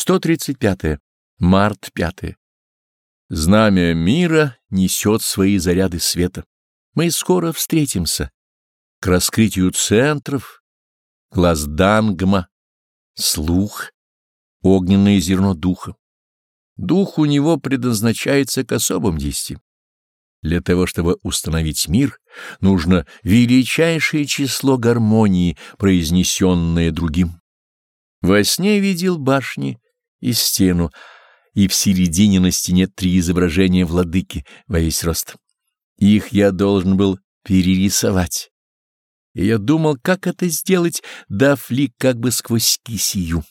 135. Март 5. Знамя мира несет свои заряды света. Мы скоро встретимся. К раскрытию центров, глаз Дангма, слух, огненное зерно духа. Дух у него предназначается к особым действиям. Для того, чтобы установить мир, нужно величайшее число гармонии, произнесенное другим. Во сне видел башни и стену, и в середине на стене три изображения владыки во весь рост. Их я должен был перерисовать. И я думал, как это сделать, дав ли как бы сквозь кисию.